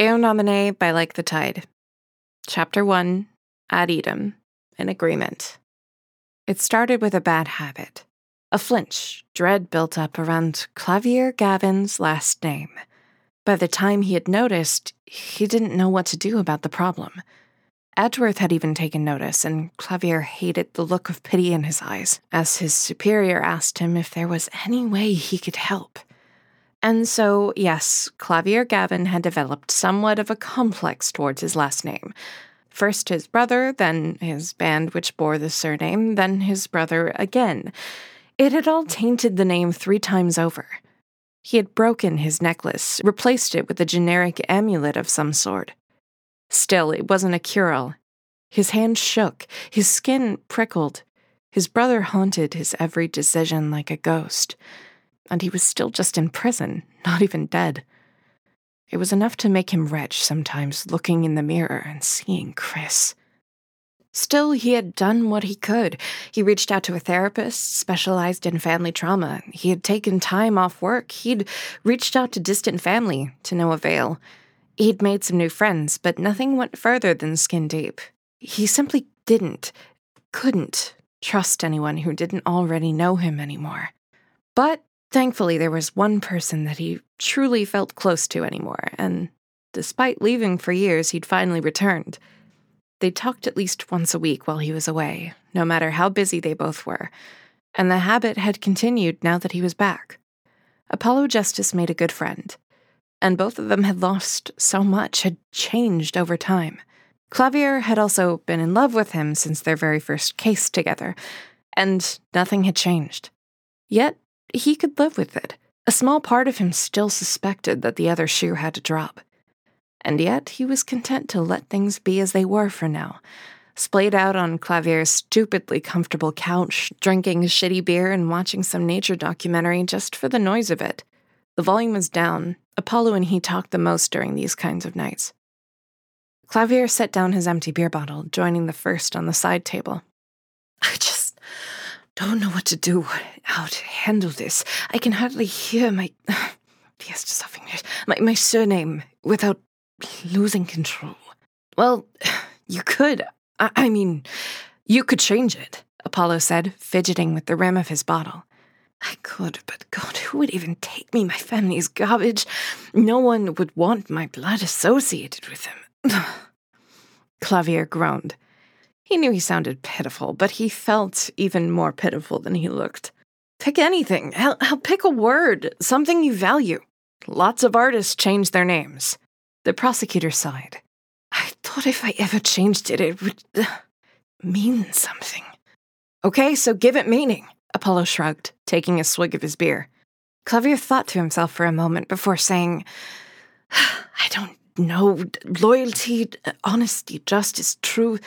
Eo by Like the Tide. Chapter 1 Ad Idem An Agreement. It started with a bad habit. A flinch, dread built up around Klavier Gavin's last name. By the time he had noticed, he didn't know what to do about the problem. Edgeworth had even taken notice, and Klavier hated the look of pity in his eyes as his superior asked him if there was any way he could help. And so, yes, Klavier Gavin had developed somewhat of a complex towards his last name. First his brother, then his band which bore the surname, then his brother again. It had all tainted the name three times over. He had broken his necklace, replaced it with a generic amulet of some sort. Still, it wasn't a cure all. His hand shook, his skin prickled. His brother haunted his every decision like a ghost and he was still just in prison, not even dead. It was enough to make him wretch sometimes looking in the mirror and seeing Chris. Still, he had done what he could. He reached out to a therapist specialized in family trauma. He had taken time off work. He'd reached out to distant family to no avail. He'd made some new friends, but nothing went further than skin deep. He simply didn't, couldn't trust anyone who didn't already know him anymore. But Thankfully, there was one person that he truly felt close to anymore, and despite leaving for years, he'd finally returned. They talked at least once a week while he was away, no matter how busy they both were, and the habit had continued now that he was back. Apollo Justice made a good friend, and both of them had lost so much, had changed over time. Klavier had also been in love with him since their very first case together, and nothing had changed. Yet he could live with it. A small part of him still suspected that the other shoe had to drop. And yet he was content to let things be as they were for now, splayed out on Klavier's stupidly comfortable couch, drinking shitty beer and watching some nature documentary just for the noise of it. The volume was down. Apollo and he talked the most during these kinds of nights. Klavier set down his empty beer bottle, joining the first on the side table. I just don't know what to do, how to handle this. I can hardly hear my. Fiesta stuffing my, my surname without losing control. Well, you could. I, I mean, you could change it, Apollo said, fidgeting with the rim of his bottle. I could, but God, who would even take me? My family's garbage. No one would want my blood associated with them. Klavier groaned. He knew he sounded pitiful, but he felt even more pitiful than he looked. Pick anything. Hell, pick a word, something you value. Lots of artists change their names. The prosecutor sighed. I thought if I ever changed it, it would uh, mean something. Okay, so give it meaning, Apollo shrugged, taking a swig of his beer. Klavier thought to himself for a moment before saying, I don't know. Loyalty, honesty, justice, truth.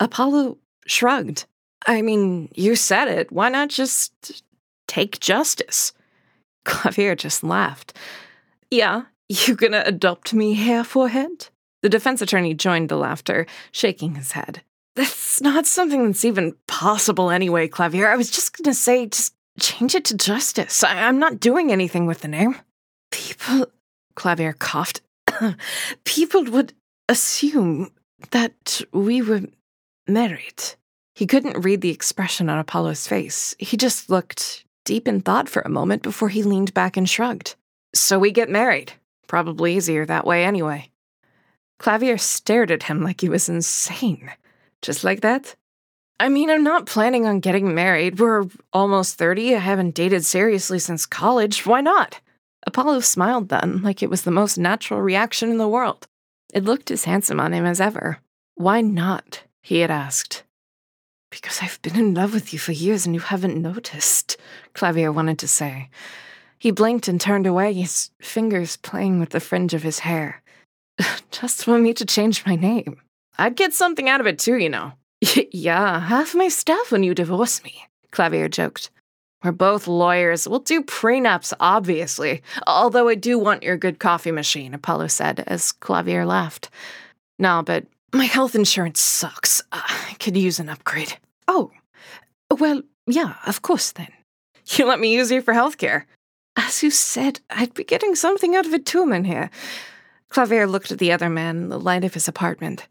Apollo shrugged. I mean, you said it. Why not just take justice? Klavier just laughed. Yeah, you gonna adopt me, Herr Forehead? The defense attorney joined the laughter, shaking his head. That's not something that's even possible anyway, Klavier. I was just gonna say, just change it to justice. I- am not doing anything with the name. People, Klavier coughed. People would assume that we were married. He couldn't read the expression on Apollo's face. He just looked deep in thought for a moment before he leaned back and shrugged. So we get married. Probably easier that way anyway. Klavier stared at him like he was insane. Just like that? I mean, I'm not planning on getting married. We're almost 30. I haven't dated seriously since college. Why not? Apollo smiled then, like it was the most natural reaction in the world. It looked as handsome on him as ever. Why not? He had asked. Because I've been in love with you for years and you haven't noticed, Klavier wanted to say. He blinked and turned away, his fingers playing with the fringe of his hair. Just want me to change my name. I'd get something out of it too, you know. yeah, half my stuff when you divorce me, Klavier joked. We're both lawyers. We'll do prenups, obviously. Although I do want your good coffee machine, Apollo said as Klavier laughed. No, but my health insurance sucks. Uh, I could use an upgrade. Oh, well, yeah, of course then. You let me use you for healthcare. As you said, I'd be getting something out of it too, man here. Klavier looked at the other man in the light of his apartment.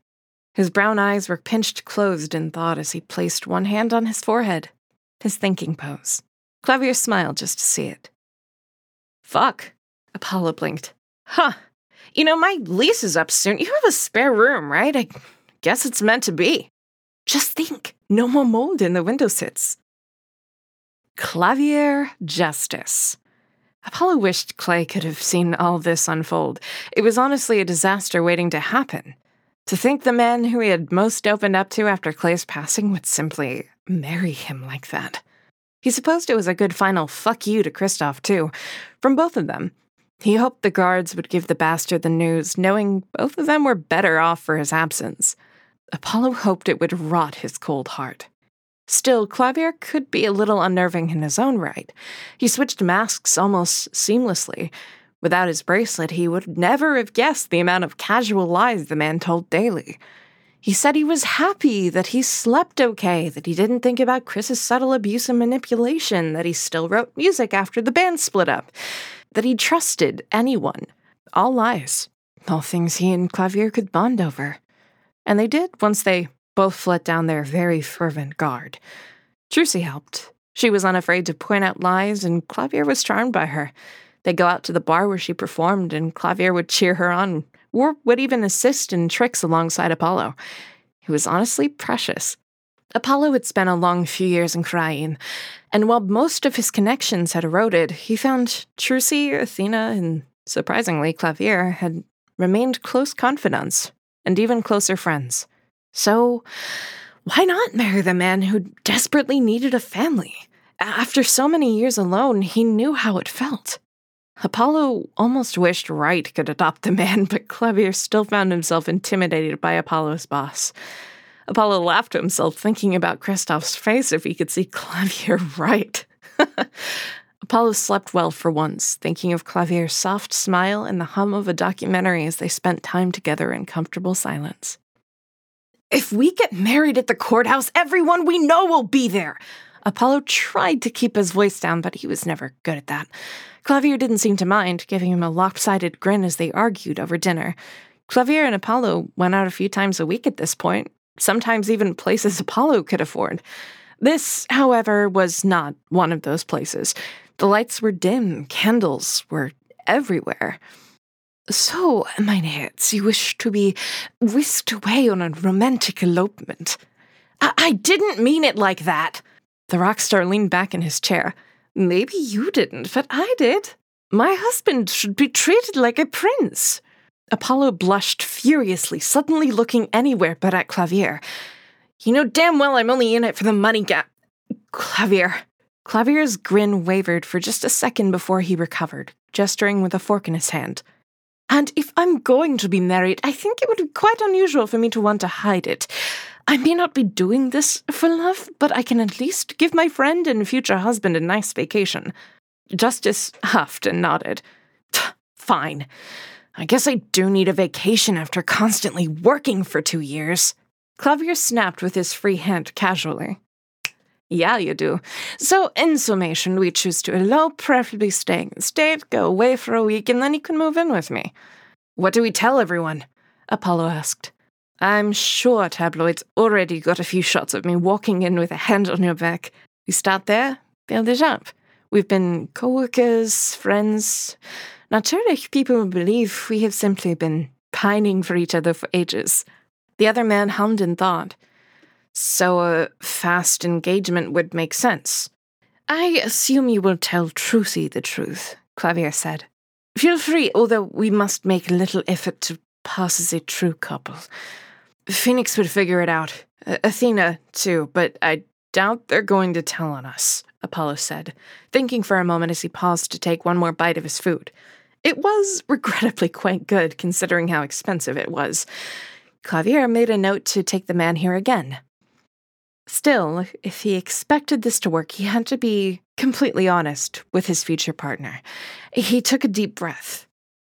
His brown eyes were pinched closed in thought as he placed one hand on his forehead, his thinking pose. Klavier smiled just to see it. Fuck, Apollo blinked. Huh. You know, my lease is up soon. You have a spare room, right? I guess it's meant to be. Just think no more mold in the window sits. Klavier Justice. Apollo wished Clay could have seen all this unfold. It was honestly a disaster waiting to happen. To think the man who he had most opened up to after Clay's passing would simply marry him like that. He supposed it was a good final fuck you to Kristoph, too, from both of them. He hoped the guards would give the bastard the news, knowing both of them were better off for his absence. Apollo hoped it would rot his cold heart. Still, Klavier could be a little unnerving in his own right. He switched masks almost seamlessly. Without his bracelet, he would never have guessed the amount of casual lies the man told daily. He said he was happy that he slept okay, that he didn't think about Chris's subtle abuse and manipulation, that he still wrote music after the band split up, that he trusted anyone. All lies. All things he and Klavier could bond over. And they did once they both let down their very fervent guard. Trucy helped. She was unafraid to point out lies, and Klavier was charmed by her. They'd go out to the bar where she performed, and Klavier would cheer her on, or would even assist in tricks alongside Apollo. He was honestly precious. Apollo had spent a long few years in Khura'in, and while most of his connections had eroded, he found Trucy, Athena, and surprisingly Klavier had remained close confidants and even closer friends. So, why not marry the man who desperately needed a family? After so many years alone, he knew how it felt. Apollo almost wished Wright could adopt the man, but Klavier still found himself intimidated by Apollo's boss. Apollo laughed to himself, thinking about Kristoph's face if he could see Klavier right. Apollo slept well for once, thinking of Klavier's soft smile and the hum of a documentary as they spent time together in comfortable silence. If we get married at the courthouse, everyone we know will be there. Apollo tried to keep his voice down, but he was never good at that. Klavier didn't seem to mind, giving him a lopsided grin as they argued over dinner. Klavier and Apollo went out a few times a week at this point, sometimes even places Apollo could afford. This, however, was not one of those places. The lights were dim, candles were everywhere. So, meine Herz, you wish to be whisked away on a romantic elopement. I, I didn't mean it like that. The rock star leaned back in his chair. Maybe you didn't, but I did. My husband should be treated like a prince. Apollo blushed furiously, suddenly looking anywhere but at Klavier. You know damn well I'm only in it for the money gap. Klavier. Klavier's grin wavered for just a second before he recovered, gesturing with a fork in his hand. And if I'm going to be married, I think it would be quite unusual for me to want to hide it. I may not be doing this for love, but I can at least give my friend and future husband a nice vacation. Justice huffed and nodded. Fine. I guess I do need a vacation after constantly working for two years. Klavier snapped with his free hand casually. Yeah, you do. So, in summation, we choose to elope, preferably staying in state, go away for a week, and then you can move in with me. What do we tell everyone? Apollo asked. I'm sure tabloids already got a few shots of me walking in with a hand on your back. We start there, build it up. We've been co workers, friends. Naturally, people believe we have simply been pining for each other for ages. The other man hummed in thought so a fast engagement would make sense. I assume you will tell Trucy the truth, Klavier said. Feel free, although we must make a little effort to pass as a true couple. Phoenix would figure it out. Athena, too, but I doubt they're going to tell on us, Apollo said, thinking for a moment as he paused to take one more bite of his food. It was regrettably quite good, considering how expensive it was. Klavier made a note to take the man here again, Still, if he expected this to work, he had to be completely honest with his future partner. He took a deep breath.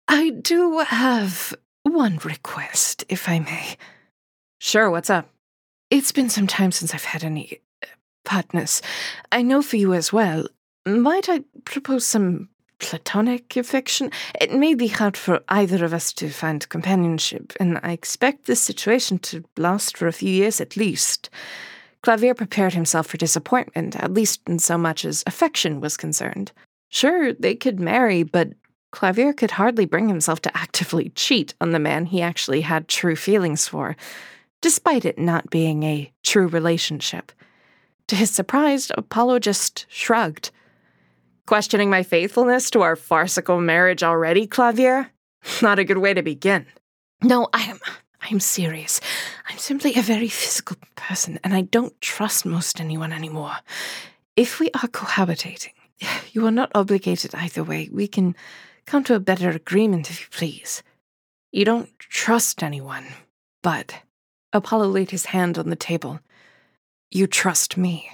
I do have one request, if I may. Sure, what's up? It's been some time since I've had any uh, partners. I know for you as well. Might I propose some platonic affection. It may be hard for either of us to find companionship, and I expect this situation to last for a few years at least. Klavier prepared himself for disappointment, at least in so much as affection was concerned. Sure, they could marry, but Klavier could hardly bring himself to actively cheat on the man he actually had true feelings for, despite it not being a true relationship. To his surprise, Apollo just shrugged. Questioning my faithfulness to our farcical marriage already, Klavier? Not a good way to begin. No, I am. I am serious. I'm simply a very physical person, and I don't trust most anyone anymore. If we are cohabitating, you are not obligated either way. We can come to a better agreement if you please. You don't trust anyone, but. Apollo laid his hand on the table. You trust me.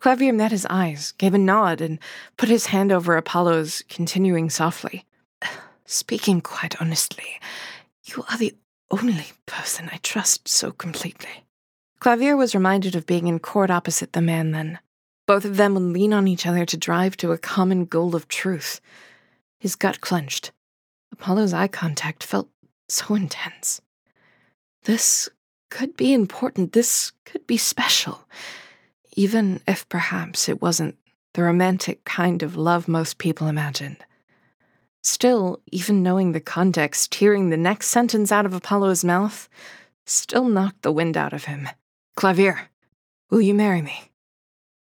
Klavier met his eyes, gave a nod, and put his hand over Apollo's, continuing softly. Speaking quite honestly, you are the only person I trust so completely. Klavier was reminded of being in court opposite the man then. Both of them would lean on each other to drive to a common goal of truth. His gut clenched. Apollo's eye contact felt so intense. This could be important. This could be special. Even if perhaps it wasn't the romantic kind of love most people imagined. Still, even knowing the context, hearing the next sentence out of Apollo's mouth still knocked the wind out of him. Klavier, will you marry me?